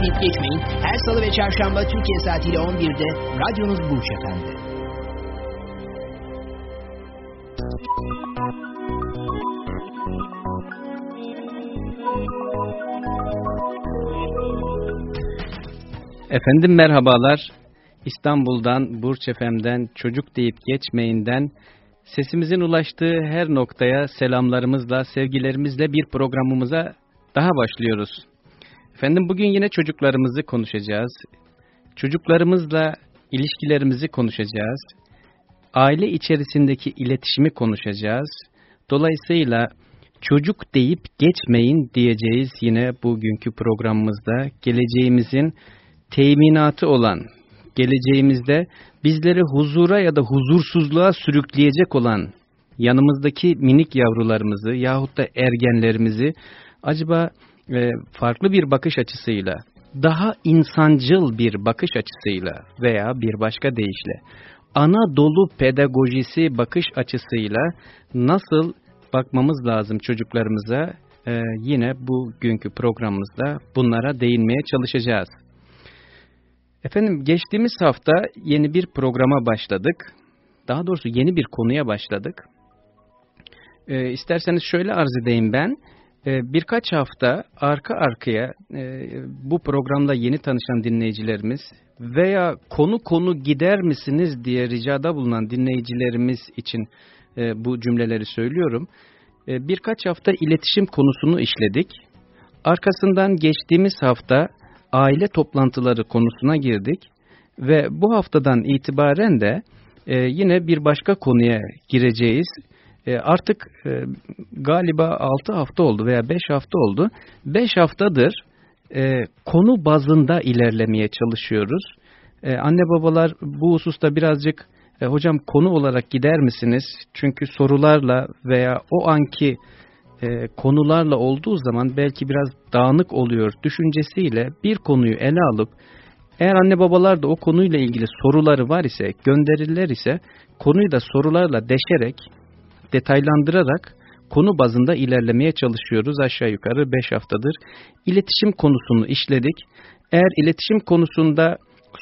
Deyip geçmeyin. Her salı ve çarşamba Türkiye saatiyle 11'de radyonuz Burç Efendi. Efendim merhabalar. İstanbul'dan, Burç Efem'den, Çocuk Deyip Geçmeyin'den sesimizin ulaştığı her noktaya selamlarımızla, sevgilerimizle bir programımıza daha başlıyoruz. Efendim bugün yine çocuklarımızı konuşacağız. Çocuklarımızla ilişkilerimizi konuşacağız. Aile içerisindeki iletişimi konuşacağız. Dolayısıyla çocuk deyip geçmeyin diyeceğiz yine bugünkü programımızda. Geleceğimizin teminatı olan, geleceğimizde bizleri huzura ya da huzursuzluğa sürükleyecek olan yanımızdaki minik yavrularımızı yahut da ergenlerimizi acaba e, farklı bir bakış açısıyla, daha insancıl bir bakış açısıyla veya bir başka deyişle Anadolu pedagojisi bakış açısıyla nasıl bakmamız lazım çocuklarımıza e, yine bugünkü programımızda bunlara değinmeye çalışacağız. Efendim geçtiğimiz hafta yeni bir programa başladık. Daha doğrusu yeni bir konuya başladık. E, isterseniz şöyle arz edeyim ben. E, birkaç hafta arka arkaya e, bu programda yeni tanışan dinleyicilerimiz veya konu konu gider misiniz diye ricada bulunan dinleyicilerimiz için e, bu cümleleri söylüyorum. E, birkaç hafta iletişim konusunu işledik. Arkasından geçtiğimiz hafta aile toplantıları konusuna girdik ve bu haftadan itibaren de yine bir başka konuya gireceğiz. E, artık e, galiba 6 hafta oldu veya 5 hafta oldu. 5 haftadır e, konu bazında ilerlemeye çalışıyoruz. Anne babalar bu hususta birazcık hocam konu olarak gider misiniz? Çünkü sorularla veya o anki konularla olduğu zaman belki biraz dağınık oluyor düşüncesiyle bir konuyu ele alıp eğer anne babalar da o konuyla ilgili soruları var ise gönderirler ise konuyu da sorularla deşerek detaylandırarak konu bazında ilerlemeye çalışıyoruz aşağı yukarı 5 haftadır. İletişim konusunu işledik. Eğer iletişim konusunda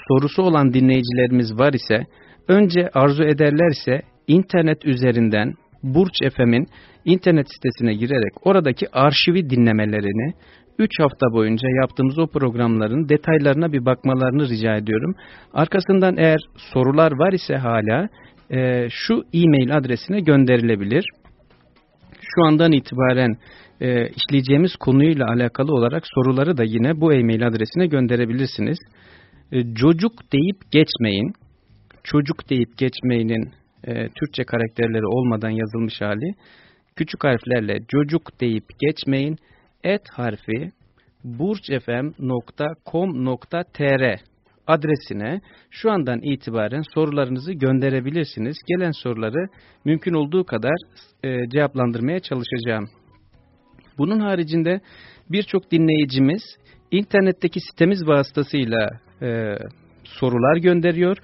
sorusu olan dinleyicilerimiz var ise önce arzu ederlerse internet üzerinden Burç FM'in internet sitesine girerek oradaki arşivi dinlemelerini 3 hafta boyunca yaptığımız o programların detaylarına bir bakmalarını rica ediyorum. Arkasından eğer sorular var ise hala e, şu e-mail adresine gönderilebilir. Şu andan itibaren e, işleyeceğimiz konuyla alakalı olarak soruları da yine bu e-mail adresine gönderebilirsiniz. E, çocuk deyip geçmeyin. Çocuk deyip geçmeyinin e, Türkçe karakterleri olmadan yazılmış hali. Küçük harflerle çocuk deyip geçmeyin. Et harfi burcfm.com.tr adresine şu andan itibaren sorularınızı gönderebilirsiniz. Gelen soruları mümkün olduğu kadar e, cevaplandırmaya çalışacağım. Bunun haricinde birçok dinleyicimiz internetteki sitemiz vasıtasıyla e, sorular gönderiyor.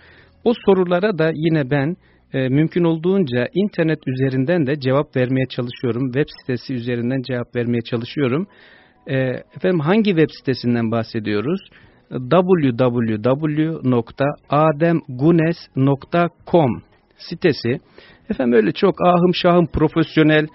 O sorulara da yine ben e, mümkün olduğunca internet üzerinden de cevap vermeye çalışıyorum. Web sitesi üzerinden cevap vermeye çalışıyorum. E, efendim hangi web sitesinden bahsediyoruz? www.ademgunes.com sitesi. Efendim öyle çok ahım şahım profesyonel,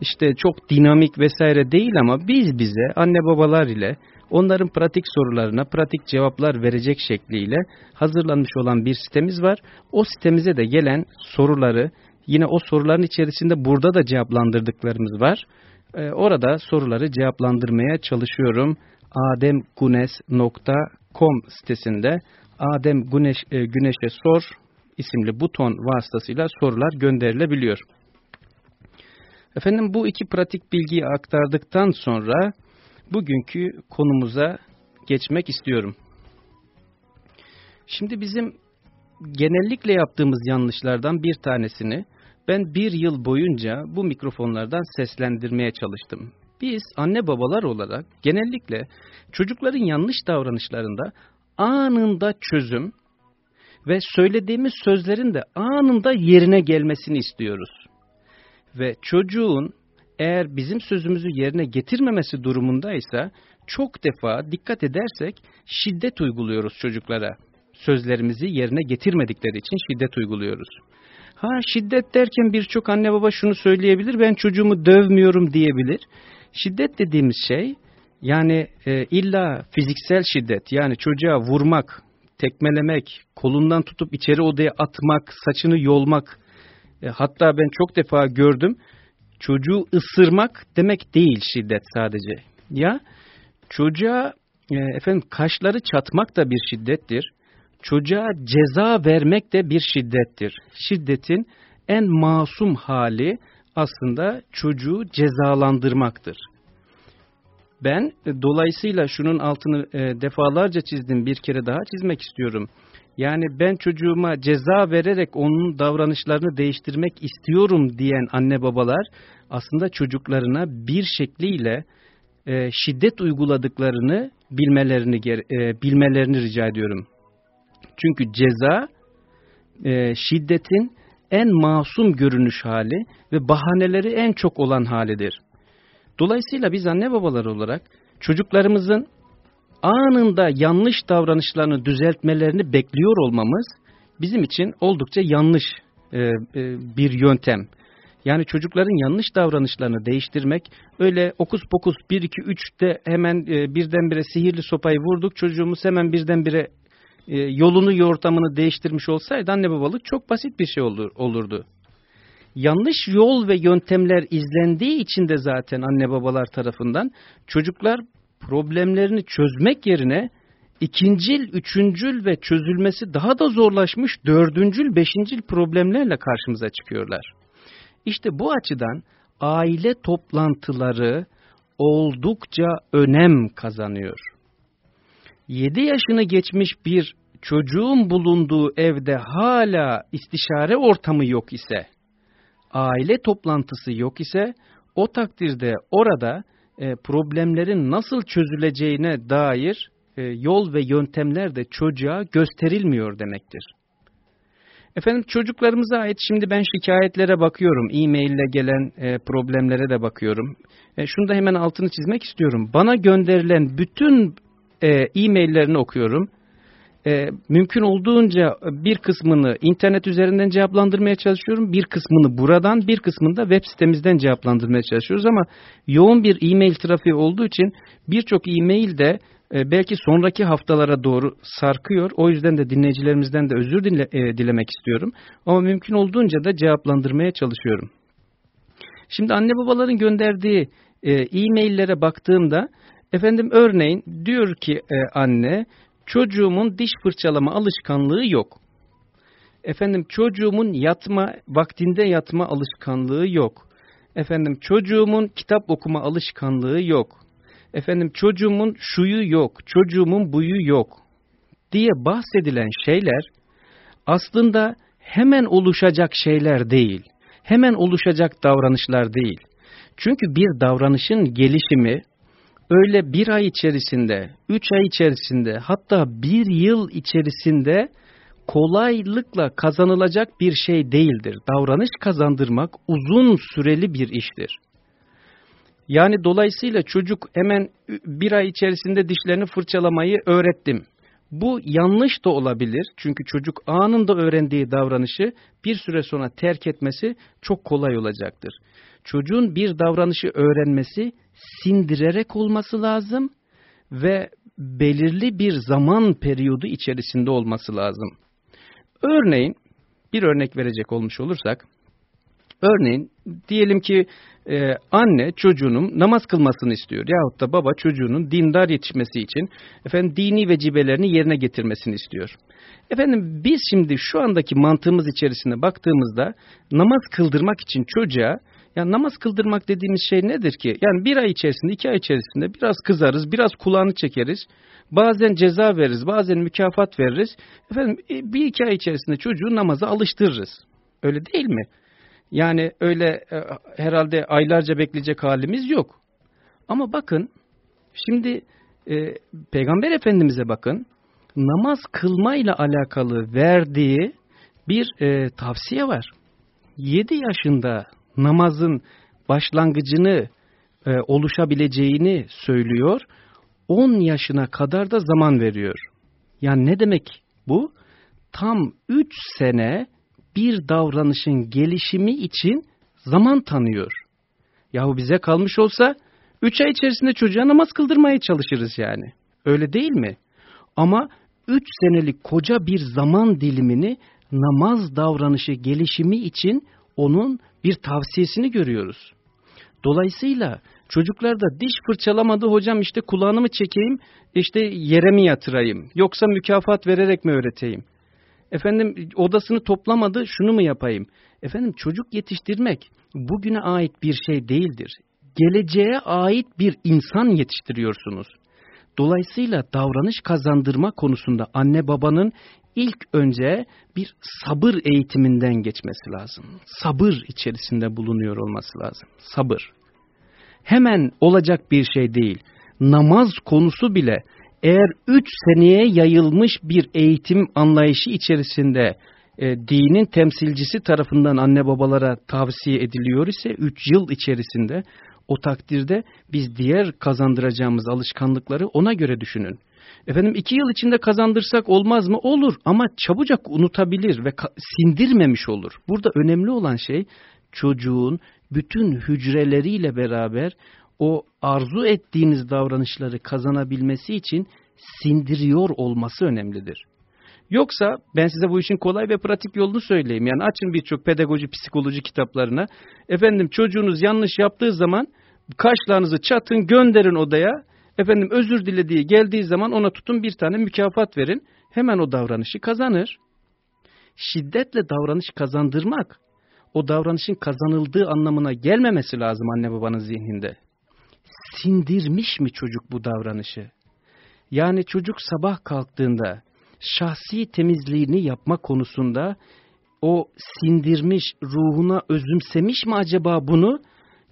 işte çok dinamik vesaire değil ama biz bize anne babalar ile onların pratik sorularına pratik cevaplar verecek şekliyle hazırlanmış olan bir sitemiz var. O sitemize de gelen soruları yine o soruların içerisinde burada da cevaplandırdıklarımız var. Ee, orada soruları cevaplandırmaya çalışıyorum. ademgunes.com sitesinde Adem Güneş, e, Güneş'e sor isimli buton vasıtasıyla sorular gönderilebiliyor. Efendim bu iki pratik bilgiyi aktardıktan sonra bugünkü konumuza geçmek istiyorum. Şimdi bizim genellikle yaptığımız yanlışlardan bir tanesini ben bir yıl boyunca bu mikrofonlardan seslendirmeye çalıştım. Biz anne babalar olarak genellikle çocukların yanlış davranışlarında anında çözüm ve söylediğimiz sözlerin de anında yerine gelmesini istiyoruz. Ve çocuğun eğer bizim sözümüzü yerine getirmemesi durumundaysa çok defa dikkat edersek şiddet uyguluyoruz çocuklara. Sözlerimizi yerine getirmedikleri için şiddet uyguluyoruz. Ha şiddet derken birçok anne baba şunu söyleyebilir ben çocuğumu dövmüyorum diyebilir. Şiddet dediğimiz şey yani e, illa fiziksel şiddet yani çocuğa vurmak, tekmelemek, kolundan tutup içeri odaya atmak, saçını yolmak. E, hatta ben çok defa gördüm çocuğu ısırmak demek değil şiddet sadece. Ya çocuğa e, efendim kaşları çatmak da bir şiddettir. Çocuğa ceza vermek de bir şiddettir. Şiddetin en masum hali aslında çocuğu cezalandırmaktır. Ben e, dolayısıyla şunun altını e, defalarca çizdim bir kere daha çizmek istiyorum. Yani ben çocuğuma ceza vererek onun davranışlarını değiştirmek istiyorum diyen anne babalar aslında çocuklarına bir şekliyle e, şiddet uyguladıklarını bilmelerini e, bilmelerini rica ediyorum. Çünkü ceza e, şiddetin en masum görünüş hali ve bahaneleri en çok olan halidir. Dolayısıyla biz anne babalar olarak çocuklarımızın anında yanlış davranışlarını düzeltmelerini bekliyor olmamız bizim için oldukça yanlış e, e, bir yöntem. Yani çocukların yanlış davranışlarını değiştirmek öyle okus pokus 1 2 3'te hemen e, birdenbire sihirli sopayı vurduk çocuğumuz hemen birdenbire e, yolunu yortamını değiştirmiş olsaydı anne babalık çok basit bir şey olur, olurdu. Yanlış yol ve yöntemler izlendiği için de zaten anne babalar tarafından çocuklar problemlerini çözmek yerine ikincil, üçüncül ve çözülmesi daha da zorlaşmış dördüncül, beşincil problemlerle karşımıza çıkıyorlar. İşte bu açıdan aile toplantıları oldukça önem kazanıyor. 7 yaşını geçmiş bir çocuğun bulunduğu evde hala istişare ortamı yok ise, aile toplantısı yok ise, o takdirde orada e, problemlerin nasıl çözüleceğine dair e, yol ve yöntemler de çocuğa gösterilmiyor demektir. Efendim çocuklarımıza ait şimdi ben şikayetlere bakıyorum, e-mail ile gelen e, problemlere de bakıyorum. E, şunu da hemen altını çizmek istiyorum. Bana gönderilen bütün e-maillerini okuyorum e, mümkün olduğunca bir kısmını internet üzerinden cevaplandırmaya çalışıyorum. Bir kısmını buradan, bir kısmını da web sitemizden cevaplandırmaya çalışıyoruz ama yoğun bir e-mail trafiği olduğu için birçok e-mail de e, belki sonraki haftalara doğru sarkıyor. O yüzden de dinleyicilerimizden de özür dile, e, dilemek istiyorum. Ama mümkün olduğunca da cevaplandırmaya çalışıyorum. Şimdi anne babaların gönderdiği e, e-maillere baktığımda efendim örneğin diyor ki e, anne Çocuğumun diş fırçalama alışkanlığı yok. Efendim çocuğumun yatma, vaktinde yatma alışkanlığı yok. Efendim çocuğumun kitap okuma alışkanlığı yok. Efendim çocuğumun şuyu yok, çocuğumun buyu yok diye bahsedilen şeyler aslında hemen oluşacak şeyler değil. Hemen oluşacak davranışlar değil. Çünkü bir davranışın gelişimi öyle bir ay içerisinde, üç ay içerisinde hatta bir yıl içerisinde kolaylıkla kazanılacak bir şey değildir. Davranış kazandırmak uzun süreli bir iştir. Yani dolayısıyla çocuk hemen bir ay içerisinde dişlerini fırçalamayı öğrettim. Bu yanlış da olabilir çünkü çocuk anında öğrendiği davranışı bir süre sonra terk etmesi çok kolay olacaktır. Çocuğun bir davranışı öğrenmesi sindirerek olması lazım ve belirli bir zaman periyodu içerisinde olması lazım. Örneğin bir örnek verecek olmuş olursak, örneğin diyelim ki e, anne çocuğunun namaz kılmasını istiyor yahut da baba çocuğunun dindar yetişmesi için efendim dini vecibelerini yerine getirmesini istiyor. Efendim biz şimdi şu andaki mantığımız içerisinde baktığımızda namaz kıldırmak için çocuğa Yani namaz kıldırmak dediğimiz şey nedir ki? Yani bir ay içerisinde, iki ay içerisinde biraz kızarız, biraz kulağını çekeriz. Bazen ceza veririz, bazen mükafat veririz. Efendim e, bir iki ay içerisinde çocuğu namaza alıştırırız. Öyle değil mi? Yani öyle e, herhalde aylarca bekleyecek halimiz yok. Ama bakın şimdi e, Peygamber Efendimiz'e bakın namaz kılmayla alakalı verdiği bir e, tavsiye var. 7 yaşında namazın başlangıcını e, oluşabileceğini söylüyor. 10 yaşına kadar da zaman veriyor. Yani ne demek bu? Tam 3 sene bir davranışın gelişimi için zaman tanıyor. Yahu bize kalmış olsa 3 ay içerisinde çocuğa namaz kıldırmaya çalışırız yani. Öyle değil mi? Ama 3 senelik koca bir zaman dilimini namaz davranışı gelişimi için onun bir tavsiyesini görüyoruz. Dolayısıyla çocuklar da diş fırçalamadı hocam işte kulağını mı çekeyim işte yere mi yatırayım yoksa mükafat vererek mi öğreteyim? Efendim odasını toplamadı şunu mu yapayım? Efendim çocuk yetiştirmek bugüne ait bir şey değildir. Geleceğe ait bir insan yetiştiriyorsunuz. Dolayısıyla davranış kazandırma konusunda anne babanın ilk önce bir sabır eğitiminden geçmesi lazım. Sabır içerisinde bulunuyor olması lazım. Sabır. Hemen olacak bir şey değil. Namaz konusu bile eğer üç seneye yayılmış bir eğitim anlayışı içerisinde e, dinin temsilcisi tarafından anne babalara tavsiye ediliyor ise üç yıl içerisinde o takdirde biz diğer kazandıracağımız alışkanlıkları ona göre düşünün. Efendim iki yıl içinde kazandırsak olmaz mı? Olur ama çabucak unutabilir ve sindirmemiş olur. Burada önemli olan şey çocuğun bütün hücreleriyle beraber o arzu ettiğiniz davranışları kazanabilmesi için sindiriyor olması önemlidir. Yoksa ben size bu işin kolay ve pratik yolunu söyleyeyim. Yani açın birçok pedagoji, psikoloji kitaplarına. Efendim çocuğunuz yanlış yaptığı zaman kaşlarınızı çatın gönderin odaya. Efendim özür dilediği geldiği zaman ona tutun bir tane mükafat verin. Hemen o davranışı kazanır. Şiddetle davranış kazandırmak o davranışın kazanıldığı anlamına gelmemesi lazım anne babanın zihninde. Sindirmiş mi çocuk bu davranışı? Yani çocuk sabah kalktığında şahsi temizliğini yapma konusunda o sindirmiş, ruhuna özümsemiş mi acaba bunu?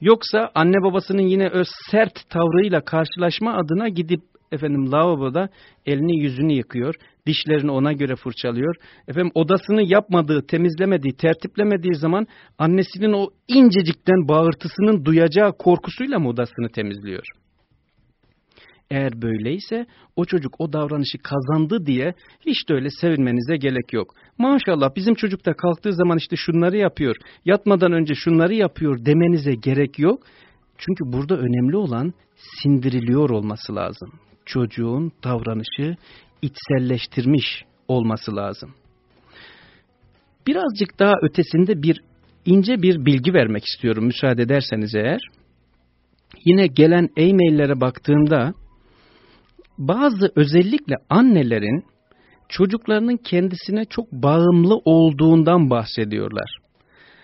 Yoksa anne babasının yine o sert tavrıyla karşılaşma adına gidip efendim lavaboda elini yüzünü yıkıyor, dişlerini ona göre fırçalıyor. Efendim odasını yapmadığı, temizlemediği, tertiplemediği zaman annesinin o incecikten bağırtısının duyacağı korkusuyla mı odasını temizliyor? Eğer böyleyse o çocuk o davranışı kazandı diye hiç de öyle sevinmenize gerek yok. Maşallah bizim çocuk da kalktığı zaman işte şunları yapıyor, yatmadan önce şunları yapıyor demenize gerek yok. Çünkü burada önemli olan sindiriliyor olması lazım. Çocuğun davranışı içselleştirmiş olması lazım. Birazcık daha ötesinde bir ince bir bilgi vermek istiyorum müsaade ederseniz eğer. Yine gelen e-maillere baktığımda bazı özellikle annelerin çocuklarının kendisine çok bağımlı olduğundan bahsediyorlar.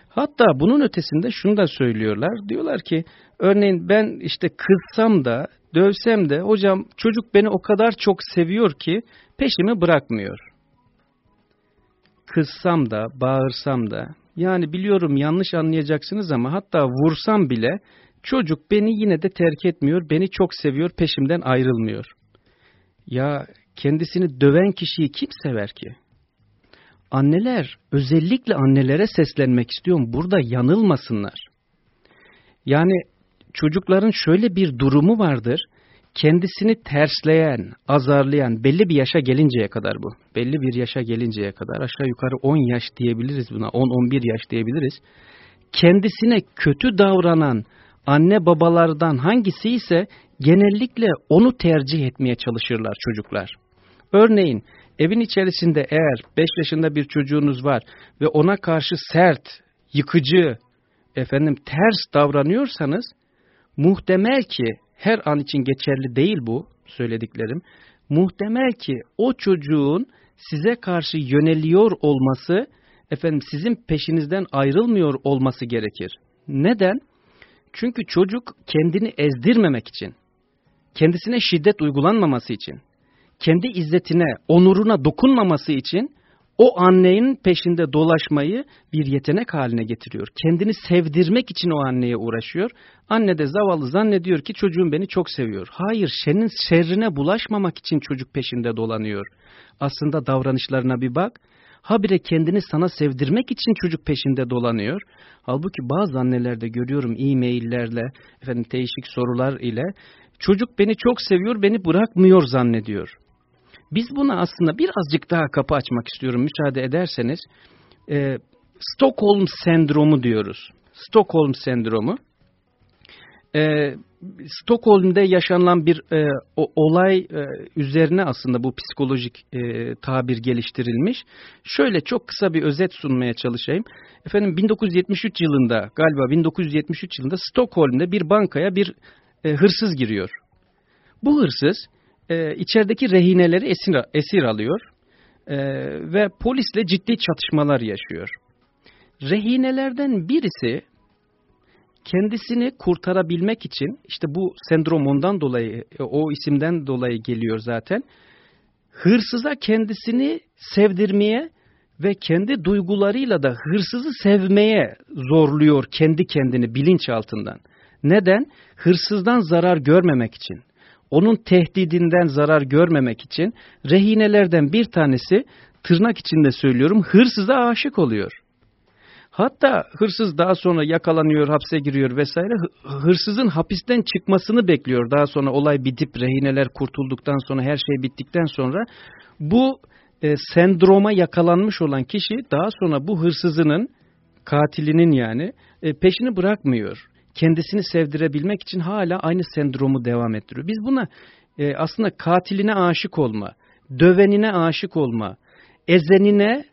Hatta bunun ötesinde şunu da söylüyorlar. Diyorlar ki örneğin ben işte kızsam da dövsem de hocam çocuk beni o kadar çok seviyor ki peşimi bırakmıyor. Kızsam da bağırsam da yani biliyorum yanlış anlayacaksınız ama hatta vursam bile çocuk beni yine de terk etmiyor, beni çok seviyor, peşimden ayrılmıyor. Ya kendisini döven kişiyi kim sever ki? Anneler, özellikle annelere seslenmek istiyorum. Burada yanılmasınlar. Yani çocukların şöyle bir durumu vardır. Kendisini tersleyen, azarlayan belli bir yaşa gelinceye kadar bu. Belli bir yaşa gelinceye kadar aşağı yukarı 10 yaş diyebiliriz buna. 10-11 yaş diyebiliriz. Kendisine kötü davranan anne babalardan hangisi ise genellikle onu tercih etmeye çalışırlar çocuklar. Örneğin evin içerisinde eğer 5 yaşında bir çocuğunuz var ve ona karşı sert, yıkıcı, efendim ters davranıyorsanız muhtemel ki her an için geçerli değil bu söylediklerim. Muhtemel ki o çocuğun size karşı yöneliyor olması, efendim sizin peşinizden ayrılmıyor olması gerekir. Neden? Çünkü çocuk kendini ezdirmemek için, kendisine şiddet uygulanmaması için, kendi izzetine, onuruna dokunmaması için o annenin peşinde dolaşmayı bir yetenek haline getiriyor. Kendini sevdirmek için o anneye uğraşıyor. Anne de zavallı zannediyor ki çocuğum beni çok seviyor. Hayır, senin şerrine bulaşmamak için çocuk peşinde dolanıyor. Aslında davranışlarına bir bak. Habire kendini sana sevdirmek için çocuk peşinde dolanıyor. Halbuki bazı annelerde görüyorum e-maillerle, efendim değişik sorular ile çocuk beni çok seviyor, beni bırakmıyor zannediyor. Biz buna aslında birazcık daha kapı açmak istiyorum müsaade ederseniz. E, Stockholm sendromu diyoruz. Stockholm sendromu. E, Stockholm'de yaşanılan bir e, o, olay e, üzerine aslında bu psikolojik e, tabir geliştirilmiş. Şöyle çok kısa bir özet sunmaya çalışayım. Efendim 1973 yılında galiba 1973 yılında Stockholm'de bir bankaya bir e, hırsız giriyor. Bu hırsız e, içerideki rehineleri esir, esir alıyor e, ve polisle ciddi çatışmalar yaşıyor. Rehinelerden birisi kendisini kurtarabilmek için işte bu sendrom ondan dolayı o isimden dolayı geliyor zaten. Hırsıza kendisini sevdirmeye ve kendi duygularıyla da hırsızı sevmeye zorluyor kendi kendini bilinç altından. Neden? Hırsızdan zarar görmemek için onun tehdidinden zarar görmemek için rehinelerden bir tanesi tırnak içinde söylüyorum hırsıza aşık oluyor. Hatta hırsız daha sonra yakalanıyor, hapse giriyor vesaire. Hırsızın hapisten çıkmasını bekliyor. Daha sonra olay bitip rehineler kurtulduktan sonra her şey bittikten sonra bu e, sendroma yakalanmış olan kişi daha sonra bu hırsızının katilinin yani e, peşini bırakmıyor kendisini sevdirebilmek için hala aynı sendromu devam ettiriyor. Biz buna e, aslında katiline aşık olma, dövenine aşık olma, ezenine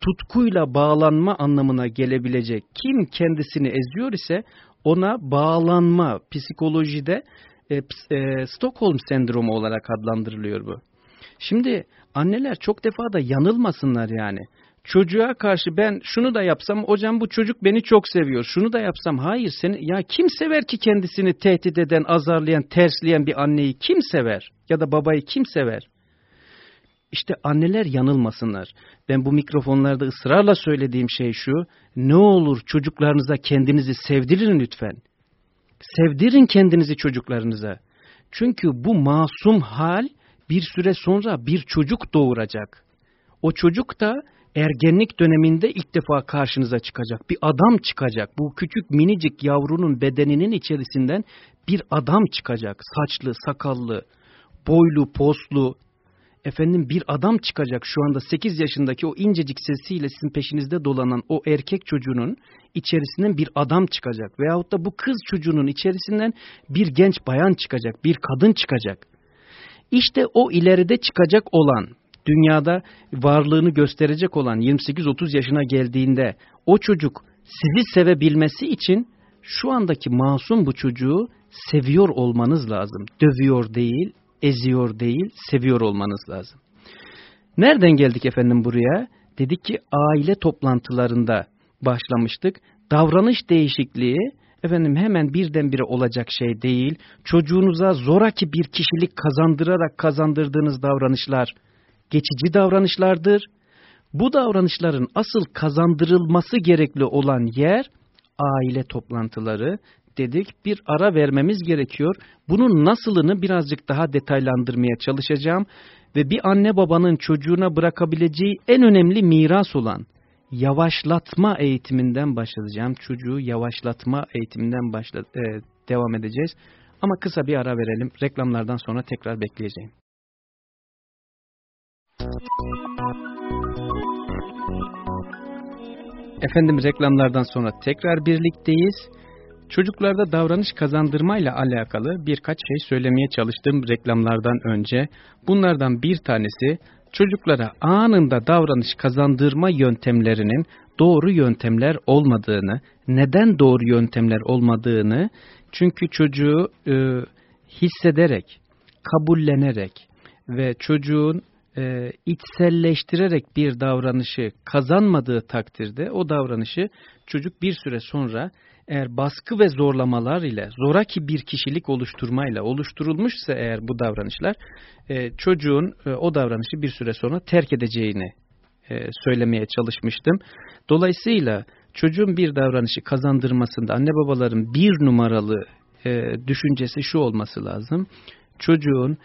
tutkuyla bağlanma anlamına gelebilecek kim kendisini eziyor ise ona bağlanma psikolojide e, e, Stockholm sendromu olarak adlandırılıyor bu. Şimdi anneler çok defa da yanılmasınlar yani çocuğa karşı ben şunu da yapsam hocam bu çocuk beni çok seviyor. Şunu da yapsam hayır seni ya kim sever ki kendisini tehdit eden, azarlayan, tersleyen bir anneyi kim sever ya da babayı kim sever? İşte anneler yanılmasınlar. Ben bu mikrofonlarda ısrarla söylediğim şey şu. Ne olur çocuklarınıza kendinizi sevdirin lütfen. Sevdirin kendinizi çocuklarınıza. Çünkü bu masum hal bir süre sonra bir çocuk doğuracak. O çocuk da ergenlik döneminde ilk defa karşınıza çıkacak. Bir adam çıkacak. Bu küçük minicik yavrunun bedeninin içerisinden bir adam çıkacak. Saçlı, sakallı, boylu, poslu. Efendim bir adam çıkacak şu anda 8 yaşındaki o incecik sesiyle sizin peşinizde dolanan o erkek çocuğunun içerisinden bir adam çıkacak. Veyahut da bu kız çocuğunun içerisinden bir genç bayan çıkacak, bir kadın çıkacak. İşte o ileride çıkacak olan dünyada varlığını gösterecek olan 28-30 yaşına geldiğinde o çocuk sizi sevebilmesi için şu andaki masum bu çocuğu seviyor olmanız lazım. Dövüyor değil, eziyor değil, seviyor olmanız lazım. Nereden geldik efendim buraya? Dedik ki aile toplantılarında başlamıştık. Davranış değişikliği efendim hemen birdenbire olacak şey değil. Çocuğunuza zoraki bir kişilik kazandırarak kazandırdığınız davranışlar geçici davranışlardır. Bu davranışların asıl kazandırılması gerekli olan yer aile toplantıları dedik. Bir ara vermemiz gerekiyor. Bunun nasılını birazcık daha detaylandırmaya çalışacağım ve bir anne babanın çocuğuna bırakabileceği en önemli miras olan yavaşlatma eğitiminden başlayacağım. Çocuğu yavaşlatma eğitiminden başla, e, devam edeceğiz. Ama kısa bir ara verelim. Reklamlardan sonra tekrar bekleyeceğim. Efendim reklamlardan sonra tekrar birlikteyiz. Çocuklarda davranış kazandırmayla alakalı birkaç şey söylemeye çalıştım reklamlardan önce. Bunlardan bir tanesi çocuklara anında davranış kazandırma yöntemlerinin doğru yöntemler olmadığını, neden doğru yöntemler olmadığını, çünkü çocuğu e, hissederek, kabullenerek ve çocuğun e, içselleştirerek bir davranışı kazanmadığı takdirde o davranışı çocuk bir süre sonra eğer baskı ve zorlamalar ile zoraki bir kişilik oluşturmayla oluşturulmuşsa eğer bu davranışlar e, çocuğun e, o davranışı bir süre sonra terk edeceğini e, söylemeye çalışmıştım. Dolayısıyla çocuğun bir davranışı kazandırmasında anne babaların bir numaralı e, düşüncesi şu olması lazım. Çocuğun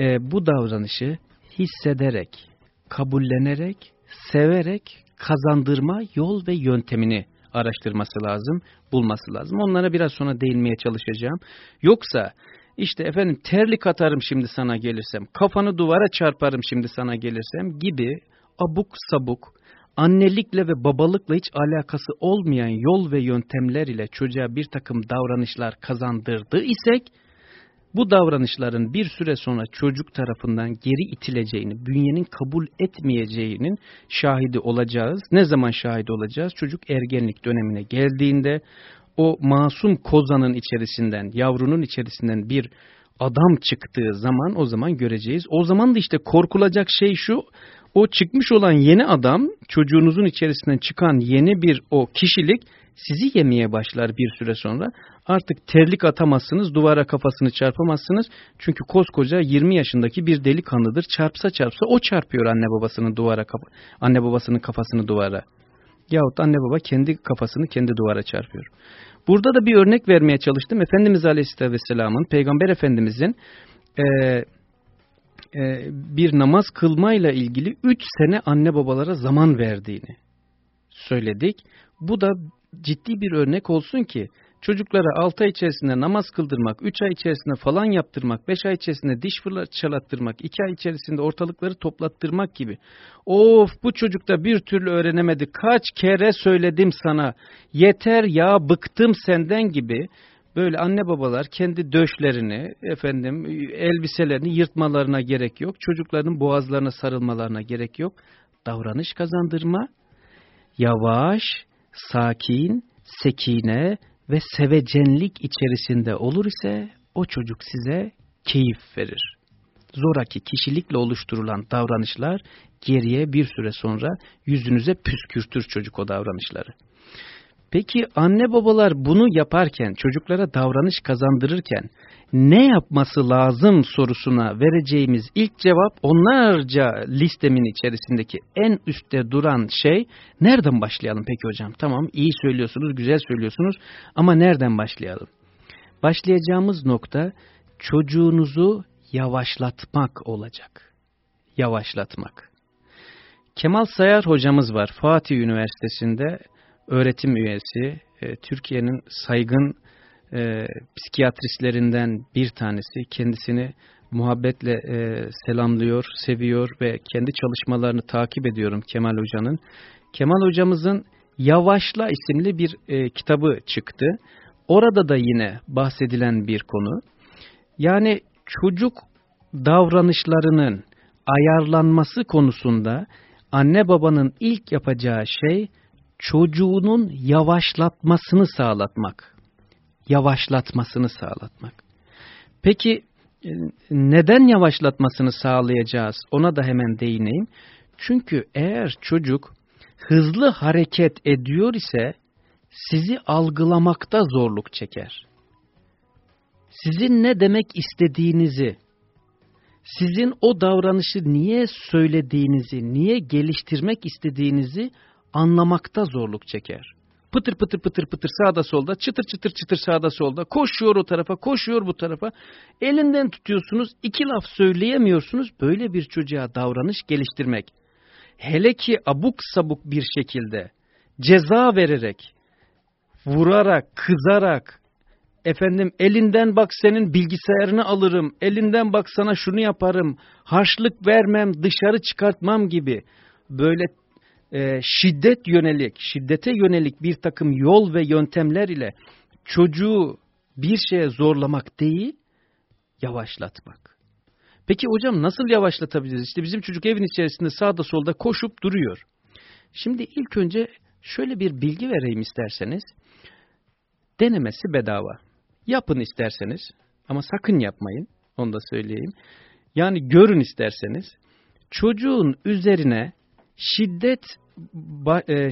e, bu davranışı hissederek, kabullenerek, severek kazandırma yol ve yöntemini araştırması lazım, bulması lazım. Onlara biraz sonra değinmeye çalışacağım. Yoksa işte efendim terlik atarım şimdi sana gelirsem, kafanı duvara çarparım şimdi sana gelirsem gibi abuk sabuk, annelikle ve babalıkla hiç alakası olmayan yol ve yöntemler ile çocuğa bir takım davranışlar kazandırdı isek, bu davranışların bir süre sonra çocuk tarafından geri itileceğini, bünyenin kabul etmeyeceğinin şahidi olacağız. Ne zaman şahit olacağız? Çocuk ergenlik dönemine geldiğinde o masum kozanın içerisinden, yavrunun içerisinden bir adam çıktığı zaman o zaman göreceğiz. O zaman da işte korkulacak şey şu, o çıkmış olan yeni adam, çocuğunuzun içerisinden çıkan yeni bir o kişilik sizi yemeye başlar bir süre sonra. Artık terlik atamazsınız, duvara kafasını çarpamazsınız. Çünkü koskoca 20 yaşındaki bir delikanlıdır. Çarpsa çarpsa o çarpıyor anne babasının duvara anne babasının kafasını duvara. Yahut anne baba kendi kafasını kendi duvara çarpıyor. Burada da bir örnek vermeye çalıştım. Efendimiz Aleyhisselatü Vesselam'ın, Peygamber Efendimizin e, e, bir namaz kılmayla ilgili 3 sene anne babalara zaman verdiğini söyledik. Bu da ciddi bir örnek olsun ki çocuklara 6 ay içerisinde namaz kıldırmak, 3 ay içerisinde falan yaptırmak, 5 ay içerisinde diş fırçalattırmak, 2 ay içerisinde ortalıkları toplattırmak gibi. Of bu çocuk da bir türlü öğrenemedi. Kaç kere söyledim sana. Yeter ya bıktım senden gibi. Böyle anne babalar kendi döşlerini, efendim elbiselerini yırtmalarına gerek yok. Çocukların boğazlarına sarılmalarına gerek yok. Davranış kazandırma, yavaş, sakin, sekine ve sevecenlik içerisinde olur ise o çocuk size keyif verir. Zoraki kişilikle oluşturulan davranışlar geriye bir süre sonra yüzünüze püskürtür çocuk o davranışları. Peki anne babalar bunu yaparken, çocuklara davranış kazandırırken ne yapması lazım sorusuna vereceğimiz ilk cevap onlarca listemin içerisindeki en üstte duran şey nereden başlayalım peki hocam? Tamam iyi söylüyorsunuz, güzel söylüyorsunuz ama nereden başlayalım? Başlayacağımız nokta çocuğunuzu yavaşlatmak olacak. Yavaşlatmak. Kemal Sayar hocamız var Fatih Üniversitesi'nde öğretim üyesi, e, Türkiye'nin saygın e, psikiyatristlerinden bir tanesi. Kendisini muhabbetle e, selamlıyor, seviyor ve kendi çalışmalarını takip ediyorum Kemal Hoca'nın. Kemal Hocamızın Yavaşla isimli bir e, kitabı çıktı. Orada da yine bahsedilen bir konu. Yani çocuk davranışlarının ayarlanması konusunda anne babanın ilk yapacağı şey çocuğunun yavaşlatmasını sağlatmak. Yavaşlatmasını sağlatmak. Peki e, neden yavaşlatmasını sağlayacağız? Ona da hemen değineyim. Çünkü eğer çocuk hızlı hareket ediyor ise sizi algılamakta zorluk çeker. Sizin ne demek istediğinizi, sizin o davranışı niye söylediğinizi, niye geliştirmek istediğinizi anlamakta zorluk çeker. Pıtır pıtır pıtır pıtır sağda solda, çıtır çıtır çıtır sağda solda, koşuyor o tarafa, koşuyor bu tarafa. Elinden tutuyorsunuz, iki laf söyleyemiyorsunuz. Böyle bir çocuğa davranış geliştirmek. Hele ki abuk sabuk bir şekilde ceza vererek, vurarak, kızarak, efendim elinden bak senin bilgisayarını alırım, elinden bak sana şunu yaparım, harçlık vermem, dışarı çıkartmam gibi böyle e, şiddet yönelik, şiddete yönelik bir takım yol ve yöntemler ile çocuğu bir şeye zorlamak değil, yavaşlatmak. Peki hocam nasıl yavaşlatabiliriz? İşte bizim çocuk evin içerisinde sağda solda koşup duruyor. Şimdi ilk önce şöyle bir bilgi vereyim isterseniz. Denemesi bedava. Yapın isterseniz ama sakın yapmayın. Onu da söyleyeyim. Yani görün isterseniz. Çocuğun üzerine şiddet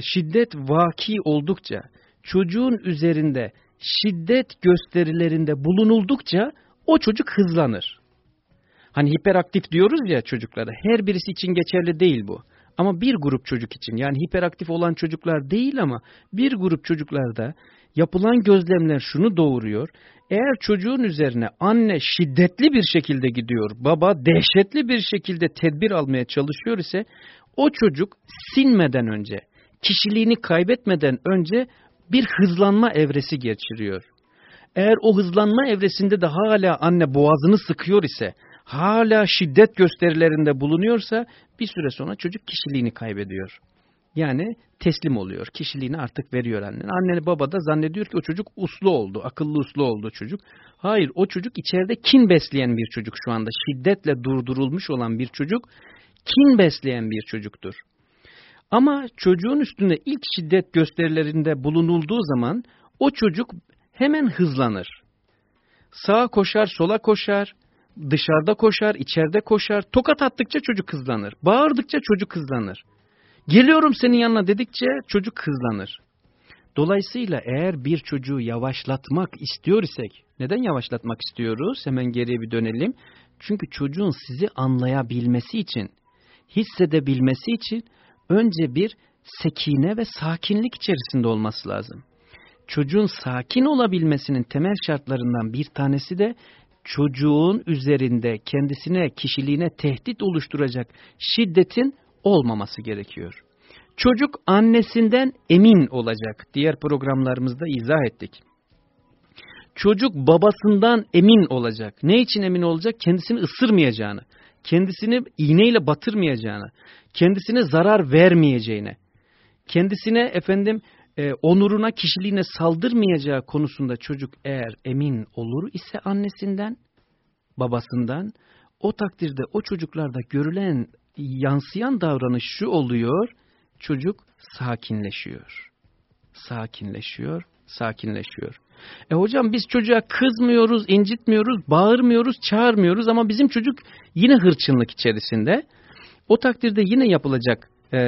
şiddet vaki oldukça, çocuğun üzerinde şiddet gösterilerinde bulunuldukça o çocuk hızlanır. Hani hiperaktif diyoruz ya çocuklara. Her birisi için geçerli değil bu. Ama bir grup çocuk için yani hiperaktif olan çocuklar değil ama bir grup çocuklarda yapılan gözlemler şunu doğuruyor. Eğer çocuğun üzerine anne şiddetli bir şekilde gidiyor, baba dehşetli bir şekilde tedbir almaya çalışıyor ise o çocuk sinmeden önce, kişiliğini kaybetmeden önce bir hızlanma evresi geçiriyor. Eğer o hızlanma evresinde de hala anne boğazını sıkıyor ise, hala şiddet gösterilerinde bulunuyorsa bir süre sonra çocuk kişiliğini kaybediyor. Yani teslim oluyor. Kişiliğini artık veriyor annen. Anne baba da zannediyor ki o çocuk uslu oldu, akıllı uslu oldu çocuk. Hayır o çocuk içeride kin besleyen bir çocuk şu anda. Şiddetle durdurulmuş olan bir çocuk, kin besleyen bir çocuktur. Ama çocuğun üstünde ilk şiddet gösterilerinde bulunulduğu zaman o çocuk hemen hızlanır. Sağa koşar, sola koşar, dışarıda koşar, içeride koşar. Tokat attıkça çocuk hızlanır. Bağırdıkça çocuk hızlanır. Geliyorum senin yanına dedikçe çocuk hızlanır. Dolayısıyla eğer bir çocuğu yavaşlatmak istiyor isek, neden yavaşlatmak istiyoruz? Hemen geriye bir dönelim. Çünkü çocuğun sizi anlayabilmesi için, hissedebilmesi için önce bir sekine ve sakinlik içerisinde olması lazım. Çocuğun sakin olabilmesinin temel şartlarından bir tanesi de çocuğun üzerinde kendisine, kişiliğine tehdit oluşturacak şiddetin olmaması gerekiyor. Çocuk annesinden emin olacak. Diğer programlarımızda izah ettik. Çocuk babasından emin olacak. Ne için emin olacak? Kendisini ısırmayacağını, kendisini iğneyle batırmayacağını, kendisine zarar vermeyeceğine, kendisine efendim e, onuruna, kişiliğine saldırmayacağı konusunda çocuk eğer emin olur ise annesinden, babasından, o takdirde o çocuklarda görülen yansıyan davranış şu oluyor, çocuk sakinleşiyor. Sakinleşiyor, sakinleşiyor. E hocam biz çocuğa kızmıyoruz, incitmiyoruz, bağırmıyoruz, çağırmıyoruz ama bizim çocuk yine hırçınlık içerisinde. O takdirde yine yapılacak e,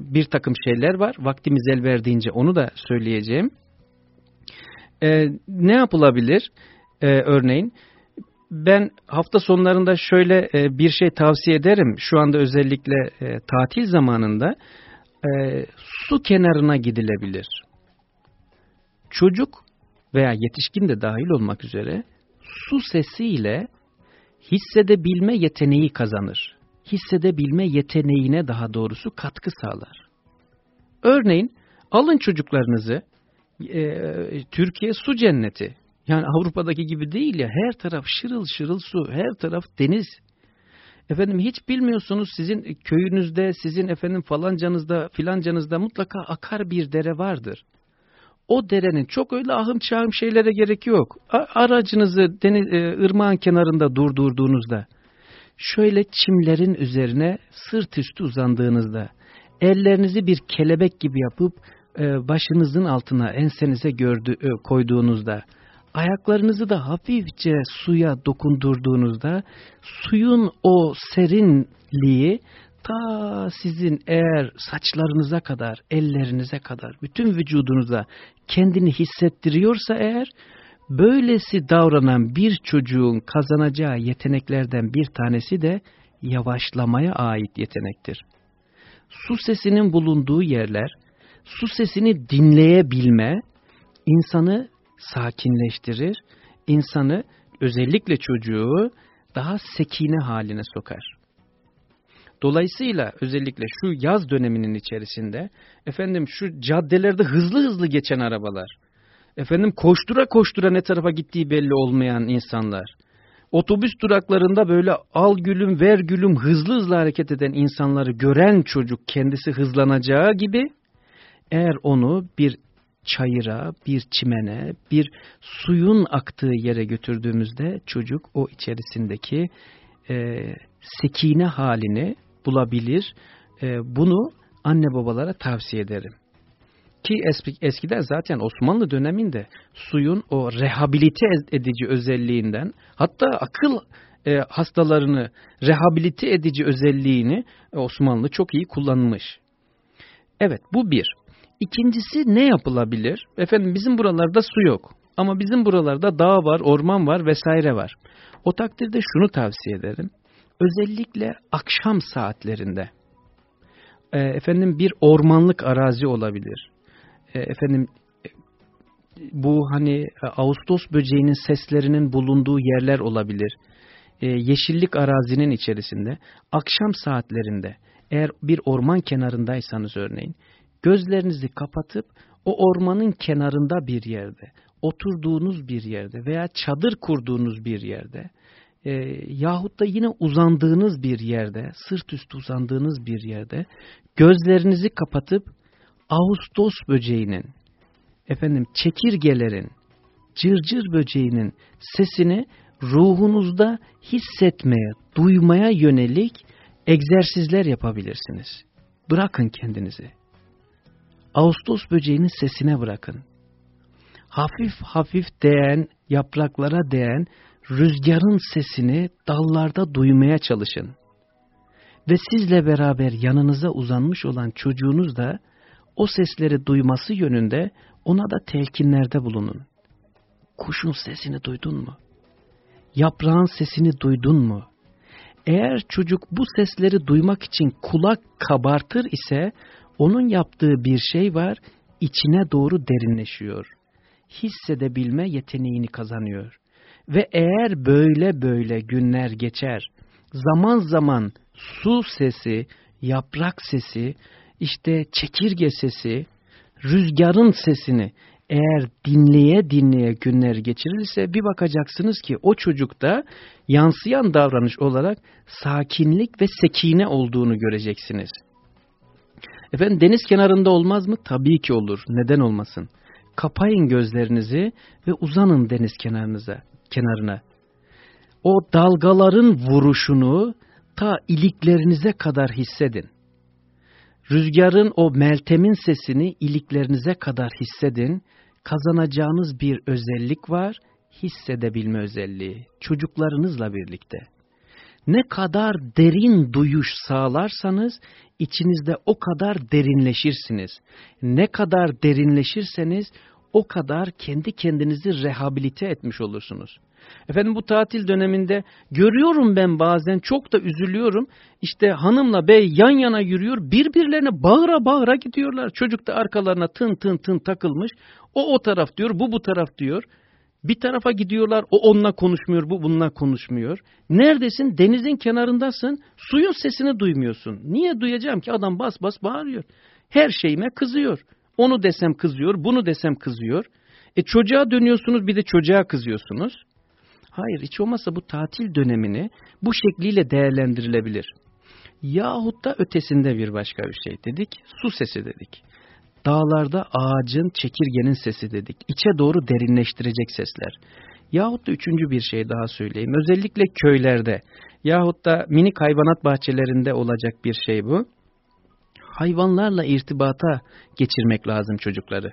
bir takım şeyler var. Vaktimiz el verdiğince onu da söyleyeceğim. E, ne yapılabilir? E, örneğin ben hafta sonlarında şöyle e, bir şey tavsiye ederim. Şu anda özellikle e, tatil zamanında e, su kenarına gidilebilir. Çocuk veya yetişkin de dahil olmak üzere su sesiyle hissedebilme yeteneği kazanır. Hissedebilme yeteneğine daha doğrusu katkı sağlar. Örneğin alın çocuklarınızı e, Türkiye su cenneti yani Avrupa'daki gibi değil ya her taraf şırıl şırıl su, her taraf deniz. Efendim hiç bilmiyorsunuz sizin köyünüzde, sizin efendim falancanızda, filancanızda mutlaka akar bir dere vardır. O derenin çok öyle ahım çağım şeylere gerek yok. Aracınızı deniz, e, ırmağın kenarında durdurduğunuzda, şöyle çimlerin üzerine sırt üstü uzandığınızda, ellerinizi bir kelebek gibi yapıp e, başınızın altına ensenize gördü, e, koyduğunuzda, ayaklarınızı da hafifçe suya dokundurduğunuzda suyun o serinliği ta sizin eğer saçlarınıza kadar, ellerinize kadar, bütün vücudunuza kendini hissettiriyorsa eğer, böylesi davranan bir çocuğun kazanacağı yeteneklerden bir tanesi de yavaşlamaya ait yetenektir. Su sesinin bulunduğu yerler, su sesini dinleyebilme, insanı sakinleştirir, insanı özellikle çocuğu daha sekine haline sokar. Dolayısıyla özellikle şu yaz döneminin içerisinde efendim şu caddelerde hızlı hızlı geçen arabalar, efendim koştura koştura ne tarafa gittiği belli olmayan insanlar, otobüs duraklarında böyle al gülüm ver gülüm hızlı hızlı hareket eden insanları gören çocuk kendisi hızlanacağı gibi eğer onu bir çayıra, bir çimene, bir suyun aktığı yere götürdüğümüzde çocuk o içerisindeki e, sekine halini bulabilir. E, bunu anne babalara tavsiye ederim. Ki eskiden zaten Osmanlı döneminde suyun o rehabilite edici özelliğinden hatta akıl e, hastalarını rehabilite edici özelliğini Osmanlı çok iyi kullanmış. Evet bu bir. İkincisi ne yapılabilir? Efendim bizim buralarda su yok. Ama bizim buralarda dağ var, orman var vesaire var. O takdirde şunu tavsiye ederim. Özellikle akşam saatlerinde e, efendim bir ormanlık arazi olabilir. E, efendim bu hani e, Ağustos böceğinin seslerinin bulunduğu yerler olabilir. E, yeşillik arazinin içerisinde akşam saatlerinde eğer bir orman kenarındaysanız örneğin gözlerinizi kapatıp o ormanın kenarında bir yerde oturduğunuz bir yerde veya çadır kurduğunuz bir yerde e, yahut da yine uzandığınız bir yerde sırt üstü uzandığınız bir yerde gözlerinizi kapatıp Ağustos böceğinin efendim çekirgelerin, cırcır böceğinin sesini ruhunuzda hissetmeye, duymaya yönelik egzersizler yapabilirsiniz. Bırakın kendinizi. Ağustos böceğinin sesine bırakın. Hafif hafif değen, yapraklara değen rüzgarın sesini dallarda duymaya çalışın. Ve sizle beraber yanınıza uzanmış olan çocuğunuz da o sesleri duyması yönünde ona da telkinlerde bulunun. Kuşun sesini duydun mu? Yaprağın sesini duydun mu? Eğer çocuk bu sesleri duymak için kulak kabartır ise onun yaptığı bir şey var, içine doğru derinleşiyor. Hissedebilme yeteneğini kazanıyor. Ve eğer böyle böyle günler geçer, zaman zaman su sesi, yaprak sesi, işte çekirge sesi, rüzgarın sesini eğer dinleye dinleye günler geçirirse bir bakacaksınız ki o çocukta yansıyan davranış olarak sakinlik ve sekine olduğunu göreceksiniz. Efendim deniz kenarında olmaz mı? Tabii ki olur. Neden olmasın? Kapayın gözlerinizi ve uzanın deniz kenarınıza, kenarına. O dalgaların vuruşunu ta iliklerinize kadar hissedin. Rüzgarın o meltemin sesini iliklerinize kadar hissedin. Kazanacağınız bir özellik var, hissedebilme özelliği. Çocuklarınızla birlikte. Ne kadar derin duyuş sağlarsanız içinizde o kadar derinleşirsiniz. Ne kadar derinleşirseniz o kadar kendi kendinizi rehabilite etmiş olursunuz. Efendim bu tatil döneminde görüyorum ben bazen çok da üzülüyorum. İşte hanımla bey yan yana yürüyor birbirlerine bağıra bağıra gidiyorlar. Çocuk da arkalarına tın tın tın takılmış. O o taraf diyor bu bu taraf diyor. Bir tarafa gidiyorlar o onunla konuşmuyor bu bununla konuşmuyor. Neredesin denizin kenarındasın suyun sesini duymuyorsun. Niye duyacağım ki adam bas bas bağırıyor. Her şeyime kızıyor. Onu desem kızıyor bunu desem kızıyor. E çocuğa dönüyorsunuz bir de çocuğa kızıyorsunuz. Hayır hiç olmazsa bu tatil dönemini bu şekliyle değerlendirilebilir. Yahut da ötesinde bir başka bir şey dedik. Su sesi dedik. Dağlarda ağacın, çekirgenin sesi dedik. İçe doğru derinleştirecek sesler. Yahut da üçüncü bir şey daha söyleyeyim. Özellikle köylerde yahut da minik hayvanat bahçelerinde olacak bir şey bu. Hayvanlarla irtibata geçirmek lazım çocukları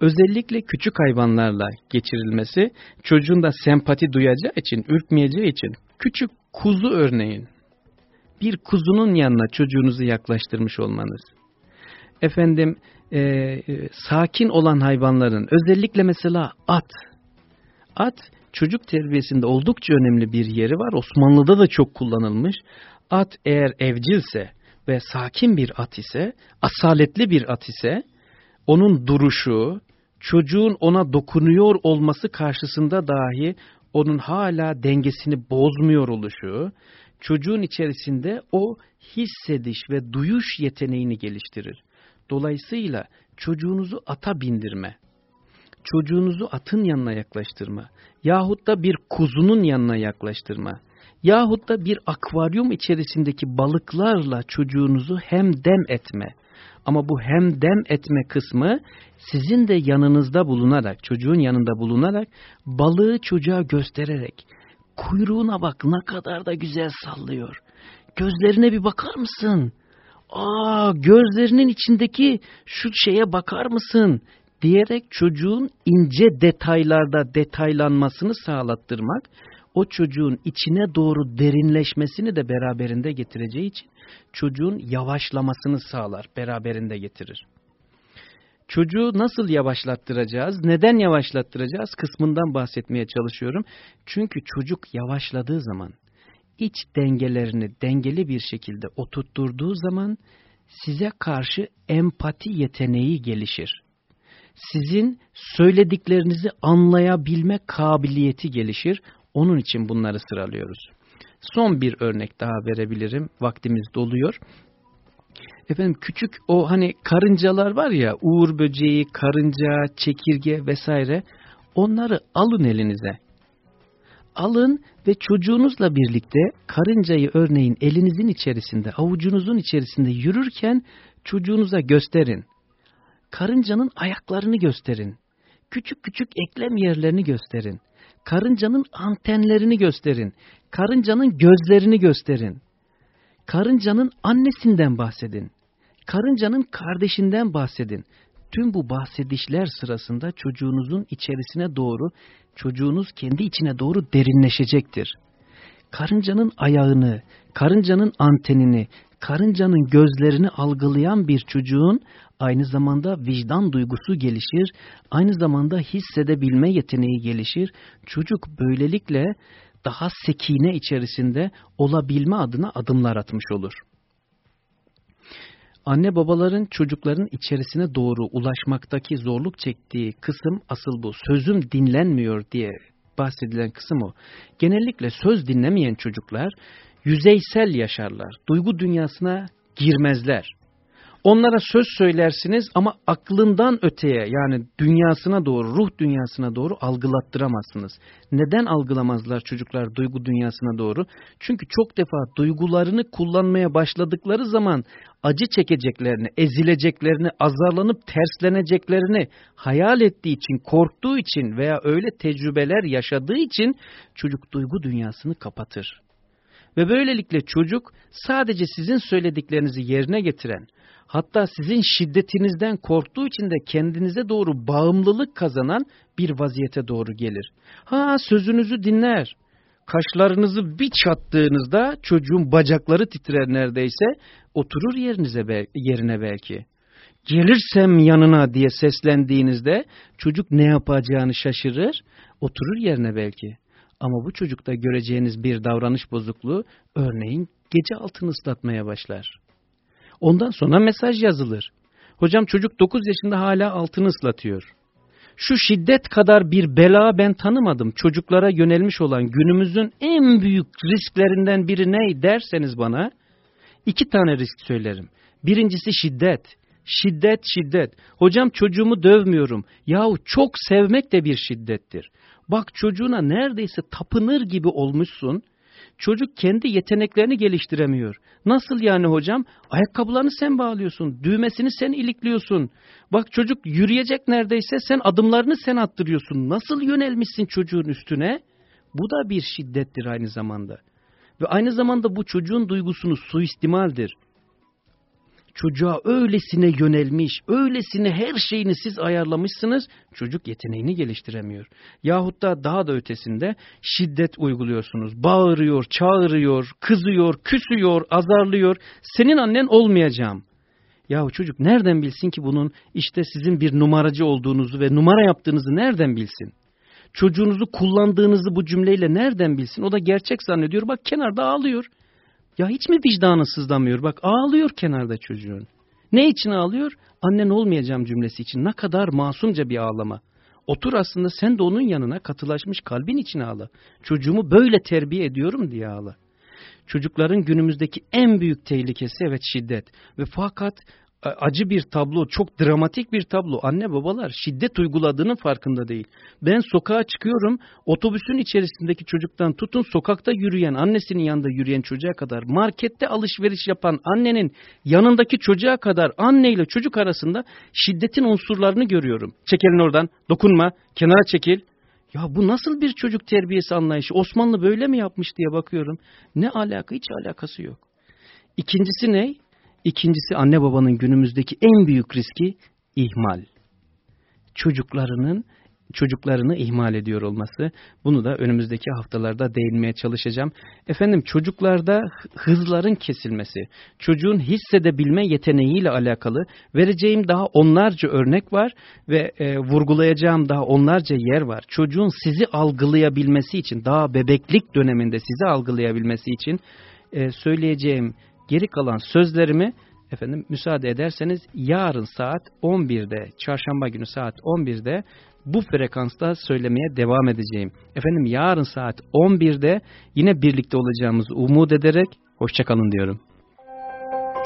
özellikle küçük hayvanlarla geçirilmesi çocuğun da sempati duyacağı için, ürkmeyeceği için küçük kuzu örneğin bir kuzunun yanına çocuğunuzu yaklaştırmış olmanız. Efendim e, e, sakin olan hayvanların özellikle mesela at. At çocuk terbiyesinde oldukça önemli bir yeri var. Osmanlı'da da çok kullanılmış. At eğer evcilse ve sakin bir at ise, asaletli bir at ise onun duruşu, çocuğun ona dokunuyor olması karşısında dahi onun hala dengesini bozmuyor oluşu, çocuğun içerisinde o hissediş ve duyuş yeteneğini geliştirir. Dolayısıyla çocuğunuzu ata bindirme, çocuğunuzu atın yanına yaklaştırma, yahut da bir kuzunun yanına yaklaştırma, yahut da bir akvaryum içerisindeki balıklarla çocuğunuzu hem dem etme, ama bu hem dem etme kısmı sizin de yanınızda bulunarak, çocuğun yanında bulunarak balığı çocuğa göstererek kuyruğuna bak ne kadar da güzel sallıyor. Gözlerine bir bakar mısın? Aa gözlerinin içindeki şu şeye bakar mısın? diyerek çocuğun ince detaylarda detaylanmasını sağlattırmak, o çocuğun içine doğru derinleşmesini de beraberinde getireceği için çocuğun yavaşlamasını sağlar, beraberinde getirir. çocuğu nasıl yavaşlattıracağız, neden yavaşlattıracağız kısmından bahsetmeye çalışıyorum. Çünkü çocuk yavaşladığı zaman, iç dengelerini dengeli bir şekilde oturtturduğu zaman size karşı empati yeteneği gelişir. Sizin söylediklerinizi anlayabilme kabiliyeti gelişir. Onun için bunları sıralıyoruz. Son bir örnek daha verebilirim. Vaktimiz doluyor. Efendim küçük o hani karıncalar var ya uğur böceği, karınca, çekirge vesaire onları alın elinize. Alın ve çocuğunuzla birlikte karıncayı örneğin elinizin içerisinde, avucunuzun içerisinde yürürken çocuğunuza gösterin. Karıncanın ayaklarını gösterin. Küçük küçük eklem yerlerini gösterin. Karıncanın antenlerini gösterin. Karıncanın gözlerini gösterin. Karıncanın annesinden bahsedin. Karıncanın kardeşinden bahsedin. Tüm bu bahsedişler sırasında çocuğunuzun içerisine doğru, çocuğunuz kendi içine doğru derinleşecektir. Karıncanın ayağını, karıncanın antenini, karıncanın gözlerini algılayan bir çocuğun aynı zamanda vicdan duygusu gelişir, aynı zamanda hissedebilme yeteneği gelişir. Çocuk böylelikle daha sekine içerisinde olabilme adına adımlar atmış olur. Anne babaların çocukların içerisine doğru ulaşmaktaki zorluk çektiği kısım asıl bu. Sözüm dinlenmiyor diye bahsedilen kısım o. Genellikle söz dinlemeyen çocuklar yüzeysel yaşarlar. Duygu dünyasına girmezler. Onlara söz söylersiniz ama aklından öteye yani dünyasına doğru, ruh dünyasına doğru algılattıramazsınız. Neden algılamazlar çocuklar duygu dünyasına doğru? Çünkü çok defa duygularını kullanmaya başladıkları zaman acı çekeceklerini, ezileceklerini, azarlanıp tersleneceklerini hayal ettiği için, korktuğu için veya öyle tecrübeler yaşadığı için çocuk duygu dünyasını kapatır. Ve böylelikle çocuk sadece sizin söylediklerinizi yerine getiren, hatta sizin şiddetinizden korktuğu için de kendinize doğru bağımlılık kazanan bir vaziyete doğru gelir. Ha sözünüzü dinler. Kaşlarınızı bir çattığınızda çocuğun bacakları titrer neredeyse, oturur yerinize yerine belki. Gelirsem yanına diye seslendiğinizde çocuk ne yapacağını şaşırır, oturur yerine belki. Ama bu çocukta göreceğiniz bir davranış bozukluğu örneğin gece altını ıslatmaya başlar. Ondan sonra mesaj yazılır. Hocam çocuk 9 yaşında hala altını ıslatıyor. Şu şiddet kadar bir bela ben tanımadım. Çocuklara yönelmiş olan günümüzün en büyük risklerinden biri ne derseniz bana iki tane risk söylerim. Birincisi şiddet. Şiddet, şiddet. Hocam çocuğumu dövmüyorum. Yahu çok sevmek de bir şiddettir. Bak çocuğuna neredeyse tapınır gibi olmuşsun. Çocuk kendi yeteneklerini geliştiremiyor. Nasıl yani hocam? Ayakkabılarını sen bağlıyorsun, düğmesini sen ilikliyorsun. Bak çocuk yürüyecek neredeyse sen adımlarını sen attırıyorsun. Nasıl yönelmişsin çocuğun üstüne? Bu da bir şiddettir aynı zamanda. Ve aynı zamanda bu çocuğun duygusunu suistimaldir çocuğa öylesine yönelmiş, öylesine her şeyini siz ayarlamışsınız, çocuk yeteneğini geliştiremiyor. Yahut da daha da ötesinde şiddet uyguluyorsunuz. Bağırıyor, çağırıyor, kızıyor, küsüyor, azarlıyor. Senin annen olmayacağım. Yahu çocuk nereden bilsin ki bunun işte sizin bir numaracı olduğunuzu ve numara yaptığınızı nereden bilsin? Çocuğunuzu kullandığınızı bu cümleyle nereden bilsin? O da gerçek zannediyor. Bak kenarda ağlıyor. Ya hiç mi vicdanı sızlamıyor? Bak ağlıyor kenarda çocuğun. Ne için ağlıyor? Annen olmayacağım cümlesi için. Ne kadar masumca bir ağlama. Otur aslında sen de onun yanına katılaşmış kalbin için ağla. Çocuğumu böyle terbiye ediyorum diye ağla. Çocukların günümüzdeki en büyük tehlikesi evet şiddet. Ve fakat acı bir tablo, çok dramatik bir tablo. Anne babalar şiddet uyguladığının farkında değil. Ben sokağa çıkıyorum, otobüsün içerisindeki çocuktan tutun sokakta yürüyen, annesinin yanında yürüyen çocuğa kadar, markette alışveriş yapan annenin yanındaki çocuğa kadar anne ile çocuk arasında şiddetin unsurlarını görüyorum. Çekelin oradan, dokunma, kenara çekil. Ya bu nasıl bir çocuk terbiyesi anlayışı? Osmanlı böyle mi yapmış diye bakıyorum. Ne alaka? Hiç alakası yok. İkincisi ne? İkincisi anne babanın günümüzdeki en büyük riski ihmal. Çocuklarının çocuklarını ihmal ediyor olması. Bunu da önümüzdeki haftalarda değinmeye çalışacağım. Efendim çocuklarda hızların kesilmesi, çocuğun hissedebilme yeteneğiyle alakalı vereceğim daha onlarca örnek var ve e, vurgulayacağım daha onlarca yer var. Çocuğun sizi algılayabilmesi için, daha bebeklik döneminde sizi algılayabilmesi için e, söyleyeceğim geri kalan sözlerimi efendim müsaade ederseniz yarın saat 11'de çarşamba günü saat 11'de bu frekansta söylemeye devam edeceğim. Efendim yarın saat 11'de yine birlikte olacağımızı umut ederek hoşçakalın diyorum.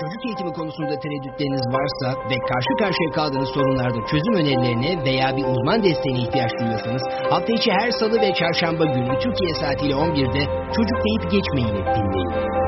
Çocuk eğitimi konusunda tereddütleriniz varsa ve karşı karşıya kaldığınız sorunlarda çözüm önerilerine veya bir uzman desteğine ihtiyaç duyuyorsanız hafta içi her salı ve çarşamba günü Türkiye saatiyle 11'de çocuk deyip geçmeyin dinleyin.